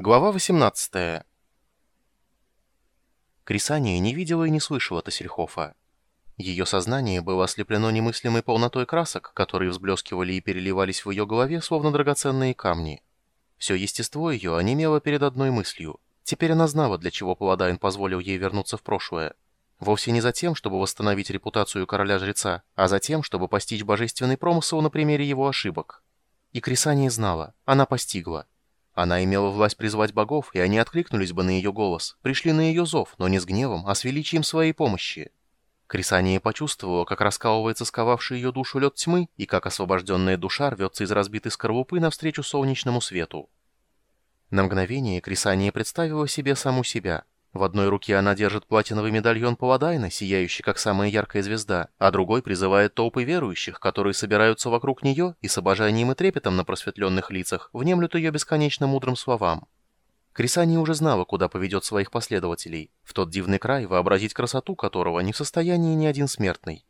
Глава 18 Крисания не видела и не слышала Тассельхофа. Ее сознание было ослеплено немыслимой полнотой красок, которые взблескивали и переливались в ее голове, словно драгоценные камни. Все естество ее онемело перед одной мыслью. Теперь она знала, для чего Паладайн позволил ей вернуться в прошлое. Вовсе не за тем, чтобы восстановить репутацию короля-жреца, а за тем, чтобы постичь божественный промысел на примере его ошибок. И Крисания знала, она постигла. Она имела власть призвать богов, и они откликнулись бы на ее голос, пришли на ее зов, но не с гневом, а с величием своей помощи. Крисания почувствовала, как раскалывается сковавший ее душу лед тьмы, и как освобожденная душа рвется из разбитой скорлупы навстречу солнечному свету. На мгновение Крисания представила себе саму себя — в одной руке она держит платиновый медальон Паладайна, сияющий как самая яркая звезда, а другой призывает толпы верующих, которые собираются вокруг нее и с обожанием и трепетом на просветленных лицах внемлют ее бесконечно мудрым словам. Крисания уже знала, куда поведет своих последователей, в тот дивный край, вообразить красоту которого не в состоянии ни один смертный.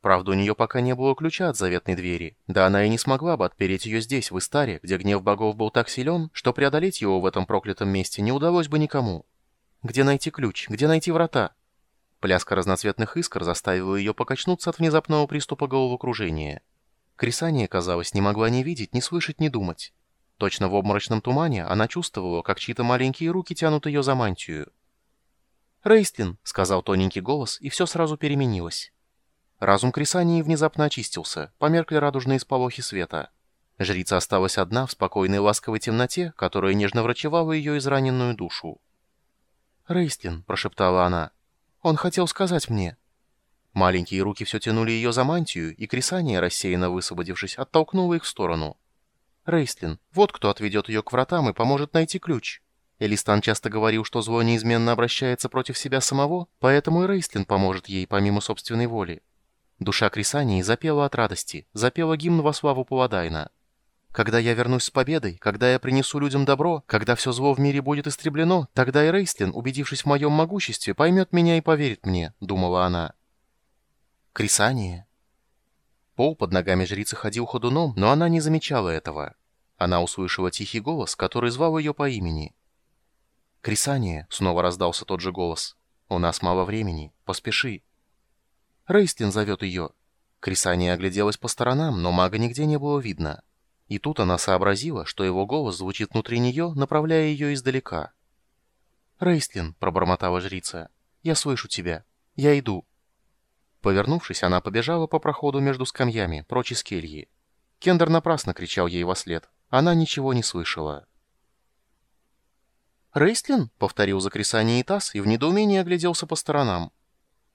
Правда, у нее пока не было ключа от заветной двери, да она и не смогла бы отпереть ее здесь, в Истаре, где гнев богов был так силен, что преодолеть его в этом проклятом месте не удалось бы никому. Где найти ключ? Где найти врата? Пляска разноцветных искр заставила ее покачнуться от внезапного приступа головокружения. Крисания, казалось, не могла ни видеть, ни слышать, ни думать. Точно в обморочном тумане она чувствовала, как чьи-то маленькие руки тянут ее за мантию. «Рейстлин», — сказал тоненький голос, и все сразу переменилось. Разум Крисании внезапно очистился, померкли радужные сполохи света. Жрица осталась одна в спокойной ласковой темноте, которая нежно врачевала ее израненную душу. «Рейстлин», — прошептала она. «Он хотел сказать мне». Маленькие руки все тянули ее за мантию, и Крисания, рассеянно высвободившись, оттолкнула их в сторону. «Рейстлин, вот кто отведет ее к вратам и поможет найти ключ». Элистан часто говорил, что зло неизменно обращается против себя самого, поэтому и Рейстлин поможет ей помимо собственной воли. Душа Крисании запела от радости, запела гимн во славу Паладайна. Когда я вернусь с победой, когда я принесу людям добро, когда все зло в мире будет истреблено, тогда и Рейстлин, убедившись в моем могуществе, поймет меня и поверит мне», — думала она. Крисание. Пол под ногами жрицы ходил ходуном, но она не замечала этого. Она услышала тихий голос, который звал ее по имени. «Крисание», — снова раздался тот же голос. «У нас мало времени. Поспеши». Рейстлин зовет ее. Крисание огляделась по сторонам, но мага нигде не было видно. И тут она сообразила, что его голос звучит внутри нее, направляя ее издалека. «Рейстлин», — пробормотала жрица, — «я слышу тебя. Я иду». Повернувшись, она побежала по проходу между скамьями, прочь из кельи. Кендер напрасно кричал ей во след. Она ничего не слышала. «Рейстлин?» — повторил за Крисани и Тасс и в недоумении огляделся по сторонам.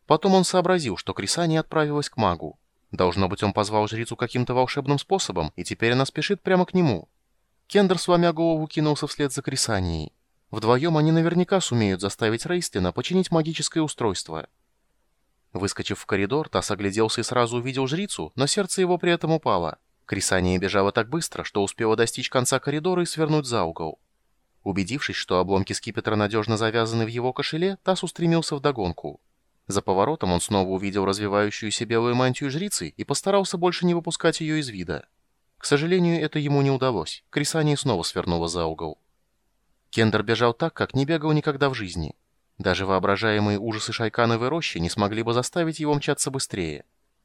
Потом он сообразил, что Крисани отправилась к магу. Должно быть, он позвал жрицу каким-то волшебным способом, и теперь она спешит прямо к нему. Кендер, сломя голову, кинулся вслед за Крисанией. Вдвоем они наверняка сумеют заставить Рейстлина починить магическое устройство. Выскочив в коридор, Тасс огляделся и сразу увидел жрицу, но сердце его при этом упало. Крисания бежала так быстро, что успела достичь конца коридора и свернуть за угол. Убедившись, что обломки скипетра надежно завязаны в его кошеле, Тасс устремился вдогонку. За поворотом он снова увидел развивающуюся белую мантию жрицы и постарался больше не выпускать ее из вида. К сожалению, это ему не удалось. Крисания снова свернула за угол. Кендер бежал так, как не бегал никогда в жизни. Даже воображаемые ужасы шайкановой рощи не смогли бы заставить его мчаться быстрее.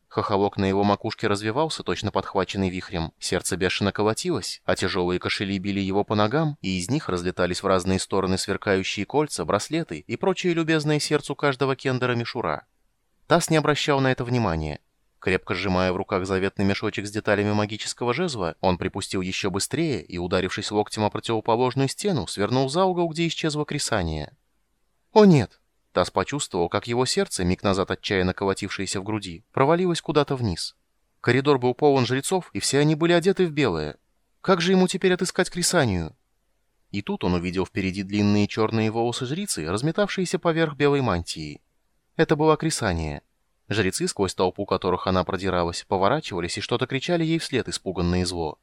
Хохолок на его макушке развивался, точно подхваченный вихрем. Сердце бешено колотилось, а тяжелые кошели били его по ногам, и из них разлетались в разные стороны сверкающие кольца, браслеты и прочие любезные сердцу каждого кендера мишура. Тасс не обращал на это внимания. Крепко сжимая в руках заветный мешочек с деталями магического жезла, он припустил еще быстрее и, ударившись локтем о противоположную стену, свернул за угол, где исчезло кресание. «О нет!» Тасс почувствовал, как его сердце, миг назад отчаянно колотившееся в груди, провалилось куда-то вниз. Коридор был полон жрецов, и все они были одеты в белое. Как же ему теперь отыскать Крисанию? И тут он увидел впереди длинные черные волосы жрицы, разметавшиеся поверх белой мантии. Это была Крисания. Жрецы, сквозь толпу которых она продиралась, поворачивались и что-то кричали ей вслед, испуганное зло.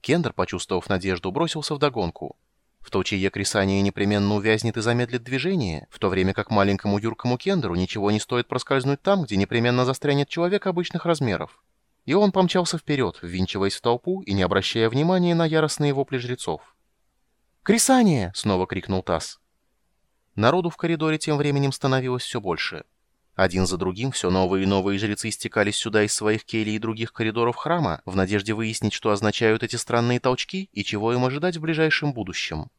Кендер, почувствовав надежду, бросился вдогонку. В толчее кресания непременно увязнет и замедлит движение, в то время как маленькому юркому кендеру ничего не стоит проскользнуть там, где непременно застрянет человек обычных размеров. И он помчался вперед, ввинчиваясь в толпу и не обращая внимания на яростные вопли жрецов. «Крисание!» — снова крикнул Тасс. Народу в коридоре тем временем становилось все больше. Один за другим все новые и новые жрецы стекались сюда из своих келий и других коридоров храма в надежде выяснить, что означают эти странные толчки и чего им ожидать в ближайшем будущем.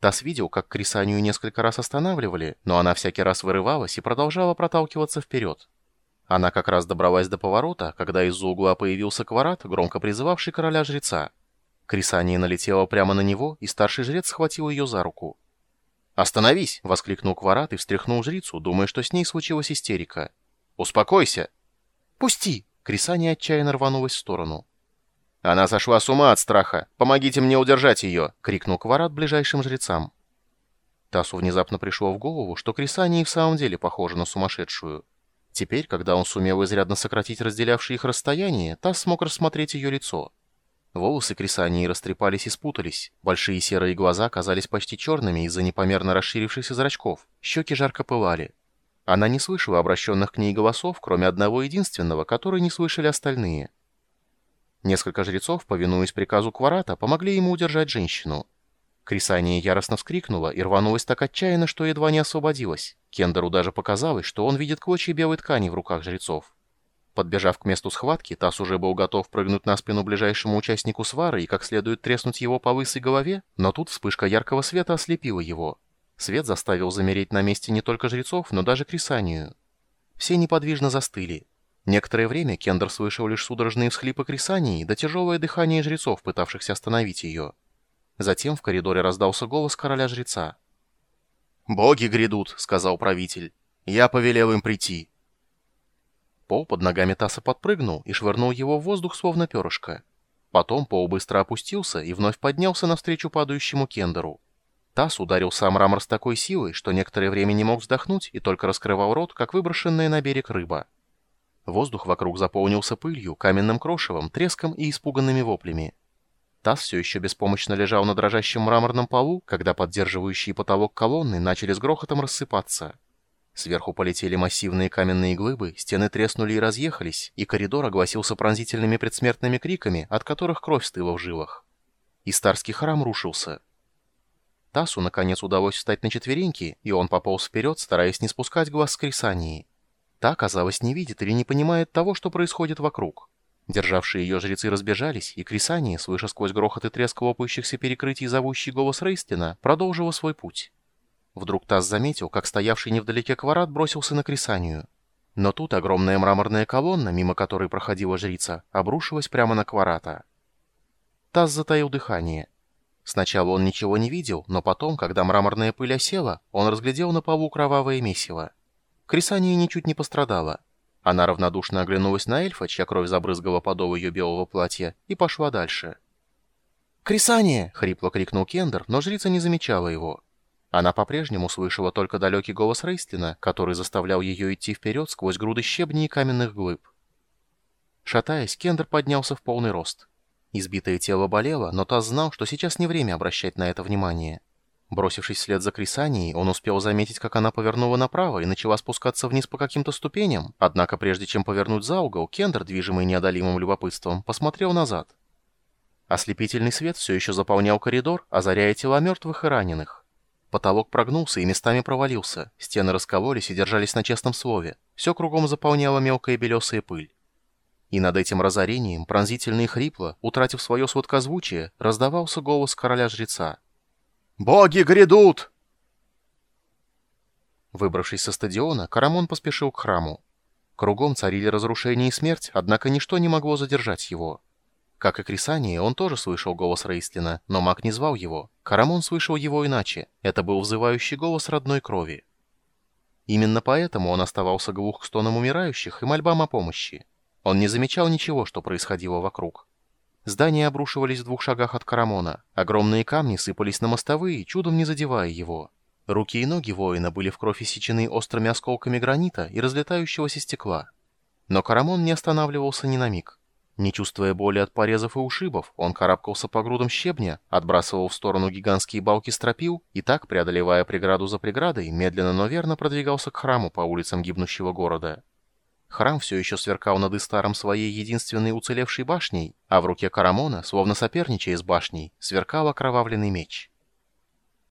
Тасс видел, как Крисанию несколько раз останавливали, но она всякий раз вырывалась и продолжала проталкиваться вперед. Она как раз добралась до поворота, когда из-за угла появился Кварат, громко призывавший короля-жреца. Крисания налетела прямо на него, и старший жрец схватил ее за руку. «Остановись!» — воскликнул Кварат и встряхнул жрицу, думая, что с ней случилась истерика. «Успокойся!» «Пусти!» — Крисания отчаянно рванулась в сторону. «Она сошла с ума от страха! Помогите мне удержать ее!» — крикнул Кварат ближайшим жрецам. Тасу внезапно пришло в голову, что Крисания и в самом деле похожа на сумасшедшую. Теперь, когда он сумел изрядно сократить разделявшее их расстояние, Тасс смог рассмотреть ее лицо. Волосы Крисании растрепались и спутались, большие серые глаза казались почти черными из-за непомерно расширившихся зрачков, щеки жарко пылали. Она не слышала обращенных к ней голосов, кроме одного единственного, который не слышали остальные — Несколько жрецов, повинуясь приказу Кварата, помогли ему удержать женщину. Крисания яростно вскрикнула и рванулась так отчаянно, что едва не освободилась. Кендеру даже показалось, что он видит клочья белой ткани в руках жрецов. Подбежав к месту схватки, Тасс уже был готов прыгнуть на спину ближайшему участнику свары и как следует треснуть его по лысой голове, но тут вспышка яркого света ослепила его. Свет заставил замереть на месте не только жрецов, но даже Крисанию. Все неподвижно застыли. Некоторое время Кендер слышал лишь судорожные всхлипы Крисании да тяжелое дыхание жрецов, пытавшихся остановить ее. Затем в коридоре раздался голос короля-жреца. «Боги грядут», — сказал правитель. «Я повелел им прийти». Пол под ногами Таса подпрыгнул и швырнул его в воздух, словно перышко. Потом Пол быстро опустился и вновь поднялся навстречу падающему Кендеру. Тасс ударил сам мрамор с такой силой, что некоторое время не мог вздохнуть и только раскрывал рот, как выброшенная на берег рыба. Воздух вокруг заполнился пылью, каменным крошевом, треском и испуганными воплями. Тасс все еще беспомощно лежал на дрожащем мраморном полу, когда поддерживающие потолок колонны начали с грохотом рассыпаться. Сверху полетели массивные каменные глыбы, стены треснули и разъехались, и коридор огласился пронзительными предсмертными криками, от которых кровь стыла в жилах. Истарский храм рушился. Тасу, наконец, удалось встать на четвереньки, и он пополз вперед, стараясь не спускать глаз с крисании. Та, казалось, не видит или не понимает того, что происходит вокруг. Державшие ее жрецы разбежались, и Крисания, слыша сквозь грохот и треск лопающихся перекрытий зовущий голос Рейстина, продолжила свой путь. Вдруг Таз заметил, как стоявший невдалеке кварат бросился на Крисанию. Но тут огромная мраморная колонна, мимо которой проходила жрица, обрушилась прямо на кварата. Таз затаил дыхание. Сначала он ничего не видел, но потом, когда мраморная пыль осела, он разглядел на полу кровавое месиво. Крисания ничуть не пострадала. Она равнодушно оглянулась на эльфа, чья кровь забрызгала подол ее белого платья, и пошла дальше. «Крисания!» — хрипло крикнул Кендер, но жрица не замечала его. Она по-прежнему слышала только далекий голос Рейстлина, который заставлял ее идти вперед сквозь груды щебней и каменных глыб. Шатаясь, Кендер поднялся в полный рост. Избитое тело болело, но Таз знал, что сейчас не время обращать на это внимание. Бросившись вслед за Крисанией, он успел заметить, как она повернула направо и начала спускаться вниз по каким-то ступеням. Однако прежде чем повернуть за угол, Кендер, движимый неодолимым любопытством, посмотрел назад. Ослепительный свет все еще заполнял коридор, озаряя тела мертвых и раненых. Потолок прогнулся и местами провалился, стены раскололись и держались на честном слове. Все кругом заполняла мелкая белесая пыль. И над этим разорением, пронзительно и хрипло, утратив свое сладкозвучие, раздавался голос короля-жреца. «Боги грядут!» Выбравшись со стадиона, Карамон поспешил к храму. Кругом царили разрушение и смерть, однако ничто не могло задержать его. Как и Крисания, он тоже слышал голос Рейстлина, но маг не звал его. Карамон слышал его иначе. Это был взывающий голос родной крови. Именно поэтому он оставался глух к стонам умирающих и мольбам о помощи. Он не замечал ничего, что происходило вокруг. Здания обрушивались в двух шагах от Карамона. Огромные камни сыпались на мостовые, чудом не задевая его. Руки и ноги воина были в кровь иссечены острыми осколками гранита и разлетающегося стекла. Но Карамон не останавливался ни на миг. Не чувствуя боли от порезов и ушибов, он карабкался по грудам щебня, отбрасывал в сторону гигантские балки стропил и так, преодолевая преграду за преградой, медленно, но верно продвигался к храму по улицам гибнущего города. Храм все еще сверкал над Истаром своей единственной уцелевшей башней, а в руке Карамона, словно соперничая с башней, сверкал окровавленный меч.